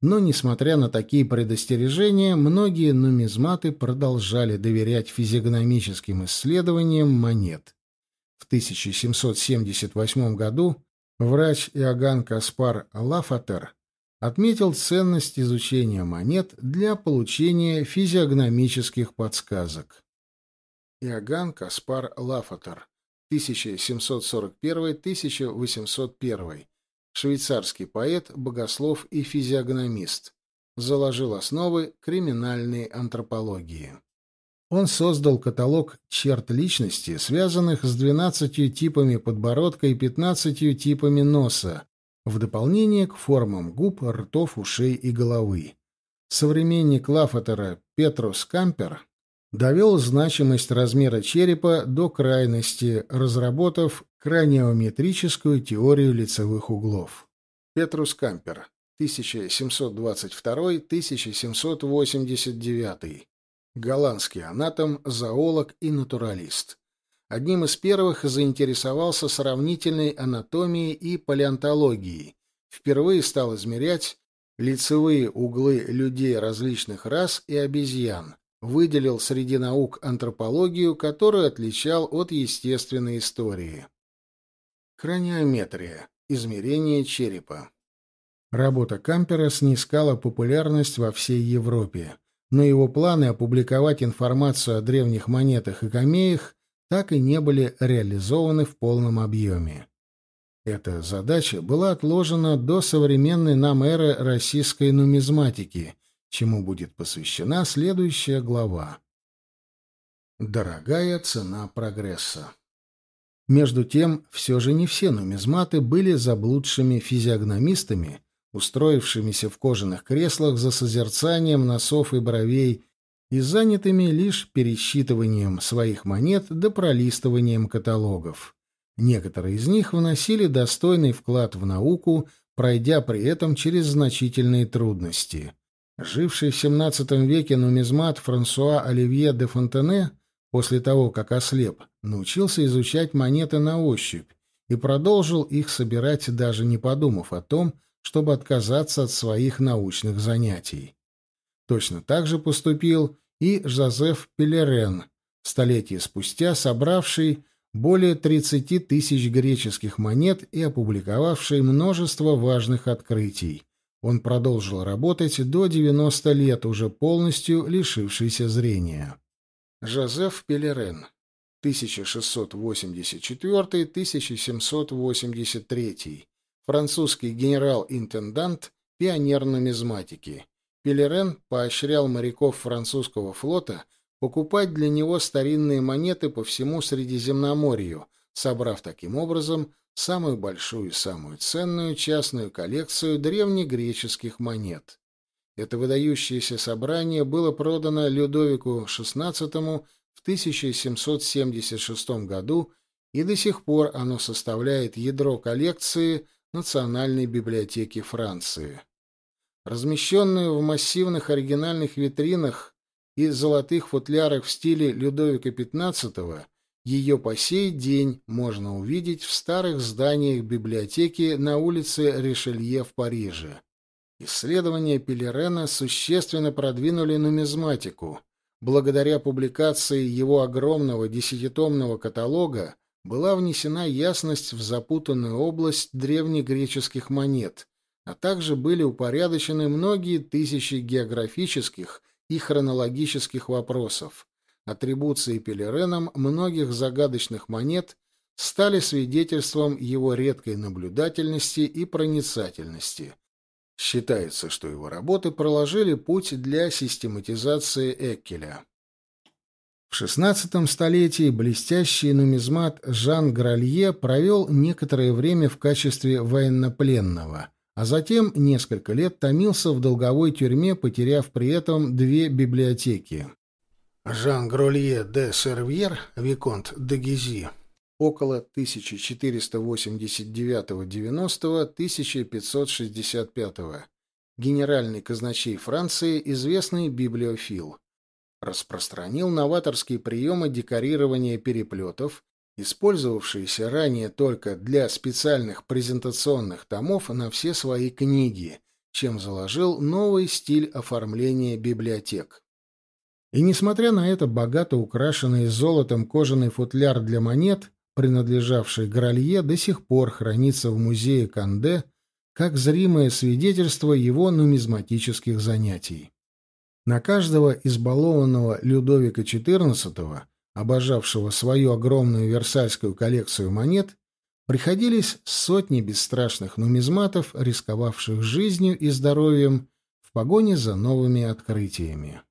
Но, несмотря на такие предостережения, многие нумизматы продолжали доверять физиогномическим исследованиям монет. В 1778 году врач Иоганн Каспар Лафатер отметил ценность изучения монет для получения физиогномических подсказок. Иоганн Каспар Лафатер 1741-1801, швейцарский поэт, богослов и физиогномист, заложил основы криминальной антропологии. Он создал каталог черт личности, связанных с 12 типами подбородка и 15 типами носа, в дополнение к формам губ, ртов, ушей и головы. Современник Лафатера Петрус Кампер довел значимость размера черепа до крайности, разработав краниометрическую теорию лицевых углов. Петрус Кампер, 1722-1789. Голландский анатом, зоолог и натуралист. Одним из первых заинтересовался сравнительной анатомией и палеонтологией. Впервые стал измерять лицевые углы людей различных рас и обезьян, выделил среди наук антропологию, которую отличал от естественной истории. Краниометрия. Измерение черепа. Работа Кампера снискала популярность во всей Европе, но его планы опубликовать информацию о древних монетах и камеях так и не были реализованы в полном объеме. Эта задача была отложена до современной нам эры российской нумизматики – чему будет посвящена следующая глава. Дорогая цена прогресса. Между тем, все же не все нумизматы были заблудшими физиогномистами, устроившимися в кожаных креслах за созерцанием носов и бровей и занятыми лишь пересчитыванием своих монет да пролистыванием каталогов. Некоторые из них вносили достойный вклад в науку, пройдя при этом через значительные трудности. Живший в XVII веке нумизмат Франсуа Оливье де Фонтене после того, как ослеп, научился изучать монеты на ощупь и продолжил их собирать, даже не подумав о том, чтобы отказаться от своих научных занятий. Точно так же поступил и Жозеф Пелерен, столетия спустя собравший более 30 тысяч греческих монет и опубликовавший множество важных открытий. Он продолжил работать до 90 лет, уже полностью лишившийся зрения. Жозеф Пелерен, 1684-1783, французский генерал-интендант, пионер нумизматики. Пелерен поощрял моряков французского флота покупать для него старинные монеты по всему Средиземноморью, собрав таким образом самую большую и самую ценную частную коллекцию древнегреческих монет. Это выдающееся собрание было продано Людовику XVI в 1776 году, и до сих пор оно составляет ядро коллекции Национальной библиотеки Франции. Размещенную в массивных оригинальных витринах и золотых футлярах в стиле Людовика XV, ее по сей день можно увидеть в старых зданиях библиотеки на улице Ришелье в Париже. Исследования Пелерена существенно продвинули нумизматику. Благодаря публикации его огромного десятитомного каталога была внесена ясность в запутанную область древнегреческих монет, а также были упорядочены многие тысячи географических и хронологических вопросов. Атрибуции Пелереном многих загадочных монет стали свидетельством его редкой наблюдательности и проницательности – Считается, что его работы проложили путь для систематизации Эккеля. В XVI столетии блестящий нумизмат Жан Гралье провел некоторое время в качестве военнопленного, а затем несколько лет томился в долговой тюрьме, потеряв при этом две библиотеки. Жан Гролье де Сервьер, Виконт де Гизи, около 1489-90-1565, генеральный казначей Франции, известный библиофил. Распространил новаторские приемы декорирования переплетов, использовавшиеся ранее только для специальных презентационных томов на все свои книги, чем заложил новый стиль оформления библиотек. И несмотря на это богато украшенный золотом кожаный футляр для монет, принадлежавший Гралье, до сих пор хранится в музее Канде как зримое свидетельство его нумизматических занятий. На каждого избалованного Людовика XIV, обожавшего свою огромную версальскую коллекцию монет, приходились сотни бесстрашных нумизматов, рисковавших жизнью и здоровьем в погоне за новыми открытиями.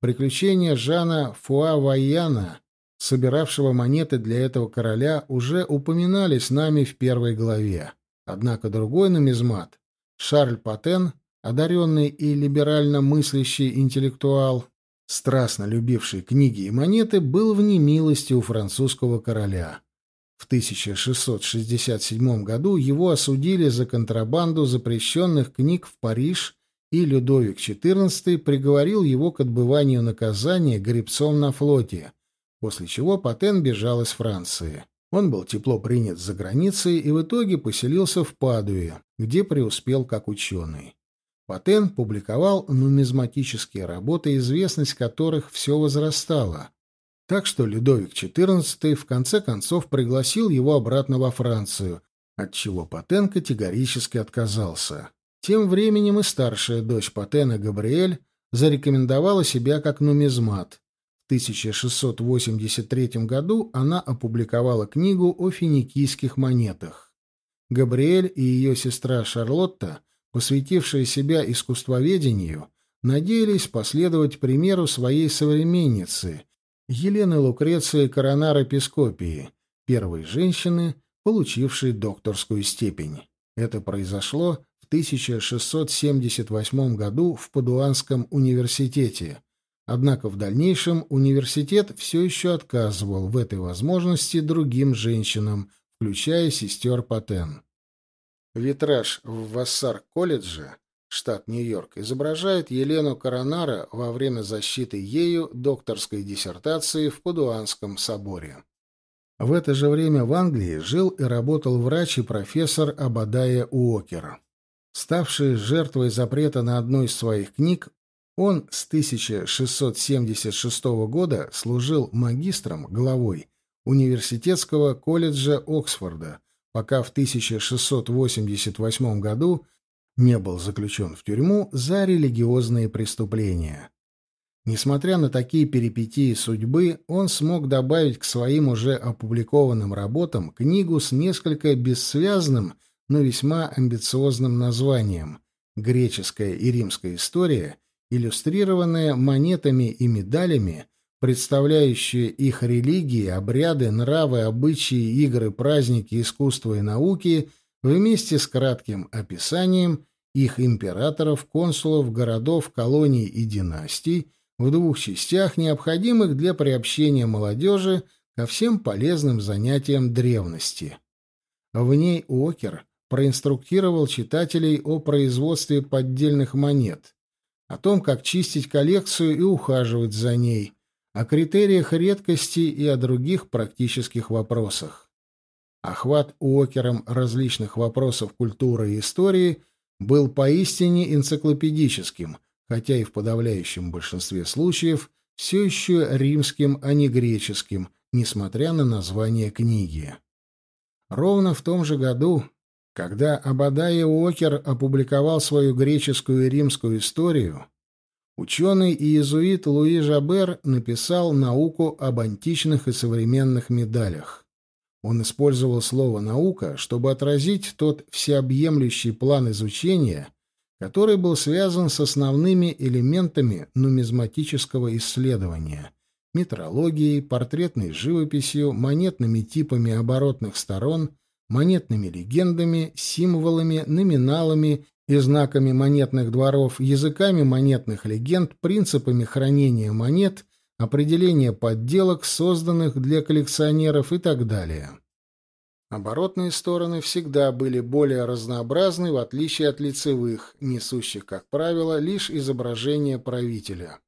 Приключения Жана Фуа-Вайяна собиравшего монеты для этого короля, уже упоминались нами в первой главе. Однако другой нумизмат, Шарль Патен, одаренный и либерально мыслящий интеллектуал, страстно любивший книги и монеты, был в немилости у французского короля. В 1667 году его осудили за контрабанду запрещенных книг в Париж, и Людовик XIV приговорил его к отбыванию наказания гребцом на флоте – после чего Патен бежал из Франции. Он был тепло принят за границей и в итоге поселился в Падуе, где преуспел как ученый. Патен публиковал нумизматические работы, известность которых все возрастала. Так что Людовик XIV в конце концов пригласил его обратно во Францию, от чего Патен категорически отказался. Тем временем и старшая дочь Патена Габриэль зарекомендовала себя как нумизмат, 1683 году она опубликовала книгу о финикийских монетах. Габриэль и ее сестра Шарлотта, посвятившие себя искусствоведению, надеялись последовать примеру своей современницы, Елены Лукреции Коронара Пископии, первой женщины, получившей докторскую степень. Это произошло в 1678 году в Падуанском университете, Однако в дальнейшем университет все еще отказывал в этой возможности другим женщинам, включая сестер Патен. Витраж в Вассар-колледже, штат Нью-Йорк, изображает Елену Коронара во время защиты ею докторской диссертации в Падуанском соборе. В это же время в Англии жил и работал врач и профессор Абадая Уокер. Ставший жертвой запрета на одну из своих книг, он с 1676 года служил магистром, главой университетского колледжа Оксфорда, пока в 1688 году не был заключен в тюрьму за религиозные преступления. Несмотря на такие перипетии судьбы, он смог добавить к своим уже опубликованным работам книгу с несколько бессвязным, но весьма амбициозным названием «Греческая и римская история», иллюстрированная монетами и медалями, представляющие их религии, обряды, нравы, обычаи, игры, праздники, искусство и науки, вместе с кратким описанием их императоров, консулов, городов, колоний и династий в двух частях, необходимых для приобщения молодежи ко всем полезным занятиям древности. В ней Окер проинструктировал читателей о производстве поддельных монет, о том, как чистить коллекцию и ухаживать за ней, о критериях редкости и о других практических вопросах. Охват Уокером различных вопросов культуры и истории был поистине энциклопедическим, хотя и в подавляющем большинстве случаев все еще римским, а не греческим, несмотря на название книги. Ровно в том же году, когда Абадай Уокер опубликовал свою греческую и римскую историю, ученый и иезуит Луи Жабер написал науку об античных и современных медалях. Он использовал слово «наука», чтобы отразить тот всеобъемлющий план изучения, который был связан с основными элементами нумизматического исследования — метрологией, портретной живописью, монетными типами оборотных сторон, монетными легендами, символами, номиналами и знаками монетных дворов, языками монетных легенд, принципами хранения монет — определение подделок, созданных для коллекционеров и так далее. Оборотные стороны всегда были более разнообразны, в отличие от лицевых, несущих, как правило, лишь изображение правителя.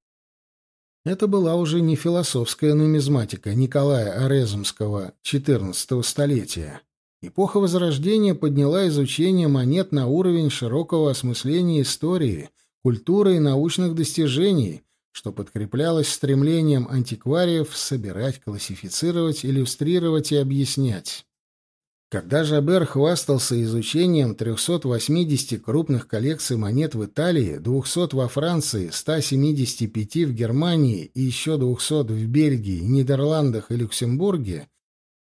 Это была уже не философская нумизматика Николая Орезумского XIV столетия. Эпоха Возрождения подняла изучение монет на уровень широкого осмысления истории, культуры и научных достижений, что подкреплялось стремлением антиквариев собирать, классифицировать, иллюстрировать и объяснять. Когда Жабер хвастался изучением 380 крупных коллекций монет в Италии, 200 во Франции, 175 в Германии и еще 200 в Бельгии, Нидерландах и Люксембурге,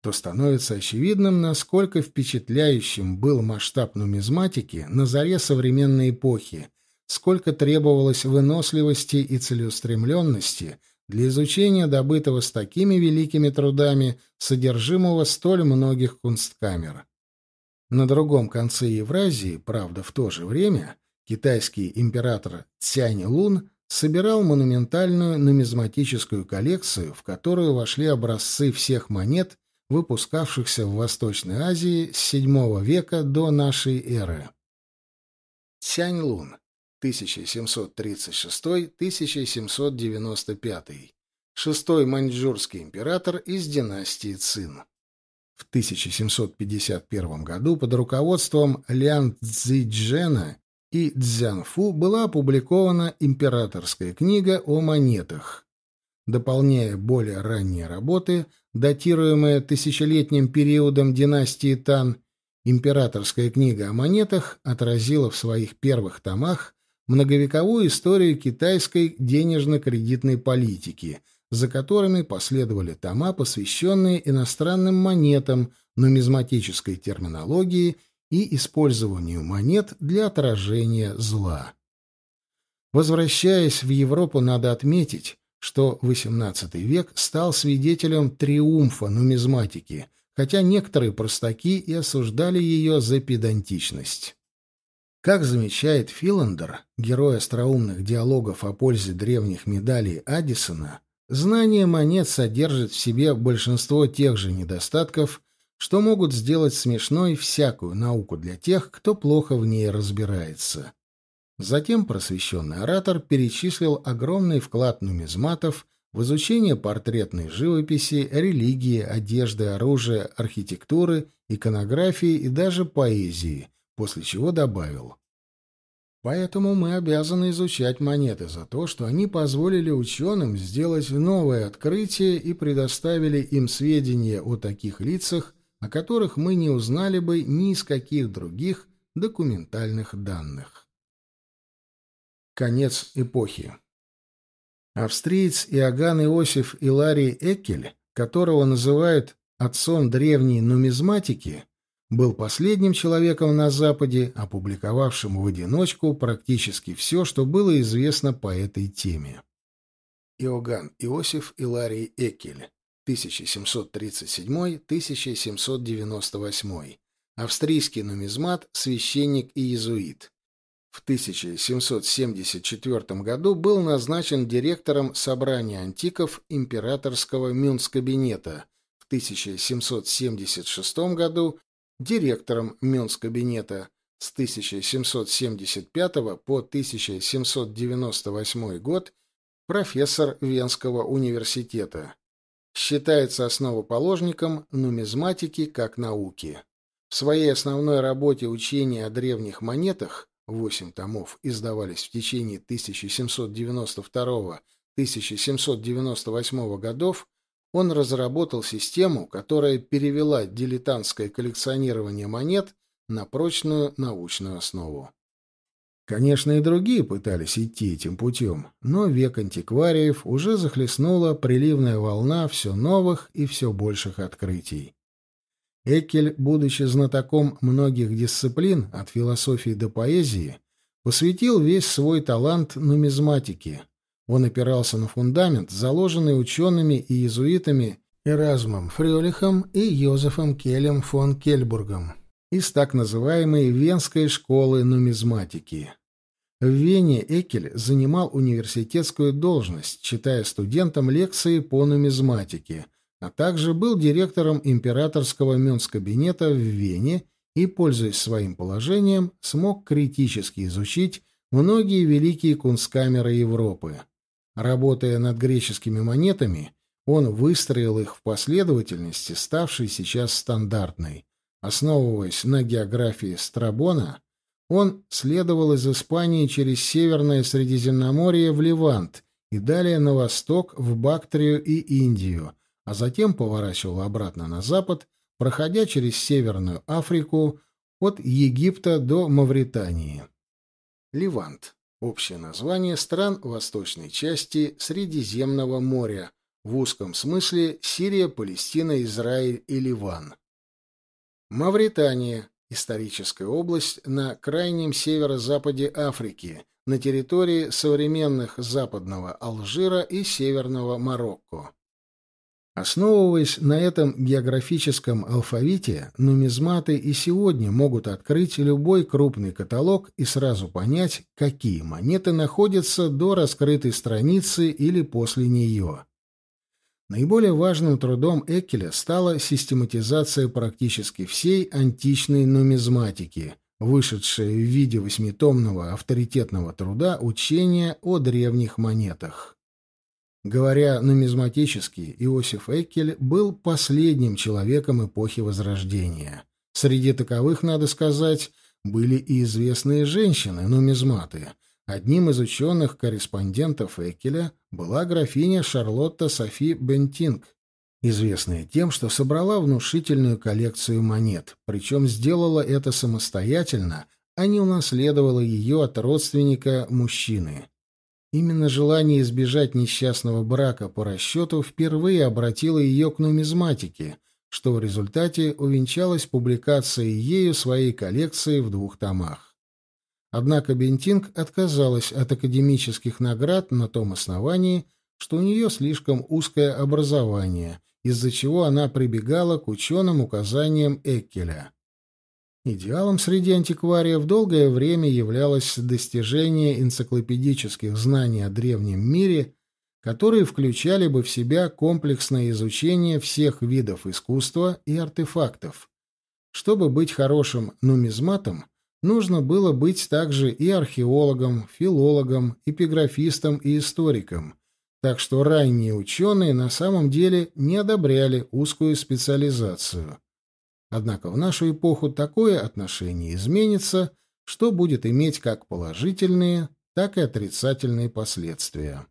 то становится очевидным, насколько впечатляющим был масштаб нумизматики на заре современной эпохи, сколько требовалось выносливости и целеустремленности для изучения добытого с такими великими трудами содержимого столь многих кунсткамер. На другом конце Евразии, правда, в то же время, китайский император Цянь Лун собирал монументальную нумизматическую коллекцию, в которую вошли образцы всех монет, выпускавшихся в Восточной Азии с VII века до нашей эры. Цянь Лун 1736-1795, шестой маньчжурский император из династии Цин. В 1751 году под руководством Лян Цзиджена и Цзянфу была опубликована императорская книга о монетах. Дополняя более ранние работы, датируемые тысячелетним периодом династии Тан, императорская книга о монетах отразила в своих первых томах многовековую историю китайской денежно-кредитной политики, за которыми последовали тома, посвященные иностранным монетам, нумизматической терминологии и использованию монет для отражения зла. Возвращаясь в Европу, надо отметить, что XVIII век стал свидетелем триумфа нумизматики, хотя некоторые простаки и осуждали ее за педантичность. Как замечает Филандер, герой остроумных диалогов о пользе древних медалей Аддисона, знание монет содержит в себе большинство тех же недостатков, что могут сделать смешной всякую науку для тех, кто плохо в ней разбирается. Затем просвещенный оратор перечислил огромный вклад нумизматов в изучение портретной живописи, религии, одежды, оружия, архитектуры, иконографии и даже поэзии – после чего добавил. Поэтому мы обязаны изучать монеты за то, что они позволили ученым сделать новое открытие и предоставили им сведения о таких лицах, о которых мы не узнали бы ни из каких других документальных данных. Конец эпохи Австриец Иоганн Иосиф Иларий Эккель, которого называют отцом древней нумизматики, был последним человеком на Западе, опубликовавшим в одиночку практически все, что было известно по этой теме. Иоганн Иосиф Иларий Экель, 1737-1798, австрийский нумизмат, священник и иезуит. В 1774 году был назначен директором собрания антиков императорского мюнскабинета, в 1776 году директором мюнскабинета с 1775 по 1798 год профессор Венского университета. Считается основоположником нумизматики как науки. В своей основной работе «Учение о древних монетах» восемь томов издавались в течение 1792-1798 годов, он разработал систему, которая перевела дилетантское коллекционирование монет на прочную научную основу. Конечно, и другие пытались идти этим путем, но век антиквариев уже захлестнула приливная волна все новых и все больших открытий. Экель, будучи знатоком многих дисциплин, от философии до поэзии, посвятил весь свой талант нумизматике. Он опирался на фундамент, заложенный учеными и иезуитами Эразмом Фрёлихом и Йозефом Келем фон Кельбургом из так называемой Венской школы нумизматики. В Вене Экель занимал университетскую должность, читая студентам лекции по нумизматике, а также был директором императорского мюнскабинета в Вене и, пользуясь своим положением, смог критически изучить многие великие кунсткамеры Европы. Работая над греческими монетами, он выстроил их в последовательности, ставшей сейчас стандартной. Основываясь на географии Страбона, он следовал из Испании через Северное Средиземноморье в Левант и далее на восток в Бактрию и Индию, а затем поворачивал обратно на запад, проходя через Северную Африку от Египта до Мавритании. Левант – общее название стран восточной части Средиземного моря, в узком смысле Сирия, Палестина, Израиль и Ливан. Мавритания – историческая область на крайнем северо-западе Африки, на территории современных западного Алжира и северного Марокко. Основываясь на этом географическом алфавите, нумизматы и сегодня могут открыть любой крупный каталог и сразу понять, какие монеты находятся до раскрытой страницы или после нее. Наиболее важным трудом Эккеля стала систематизация практически всей античной нумизматики, вышедшая в виде восьмитомного авторитетного труда «Учение о древних монетах». Говоря нумизматически, Иосиф Эккель был последним человеком эпохи Возрождения. Среди таковых, надо сказать, были и известные женщины-нумизматы — Одним из ученых-корреспондентов Экеля была графиня Шарлотта Софи Бентинг, известная тем, что собрала внушительную коллекцию монет, причем сделала это самостоятельно, а не унаследовала ее от родственника мужчины. Именно желание избежать несчастного брака по расчету впервые обратило ее к нумизматике, что в результате увенчалось публикацией ею своей коллекции в двух томах. Однако Бентинг отказалась от академических наград на том основании, что у нее слишком узкое образование, из-за чего она прибегала к ученым указаниям Эккеля. Идеалом среди антиквариев долгое время являлось достижение энциклопедических знаний о древнем мире, которые включали бы в себя комплексное изучение всех видов искусства и артефактов. Чтобы быть хорошим нумизматом, нужно было быть также и археологом, филологом, эпиграфистом и историком, так что ранние ученые на самом деле не одобряли узкую специализацию. Однако в нашу эпоху такое отношение изменится, что будет иметь как положительные, так и отрицательные последствия.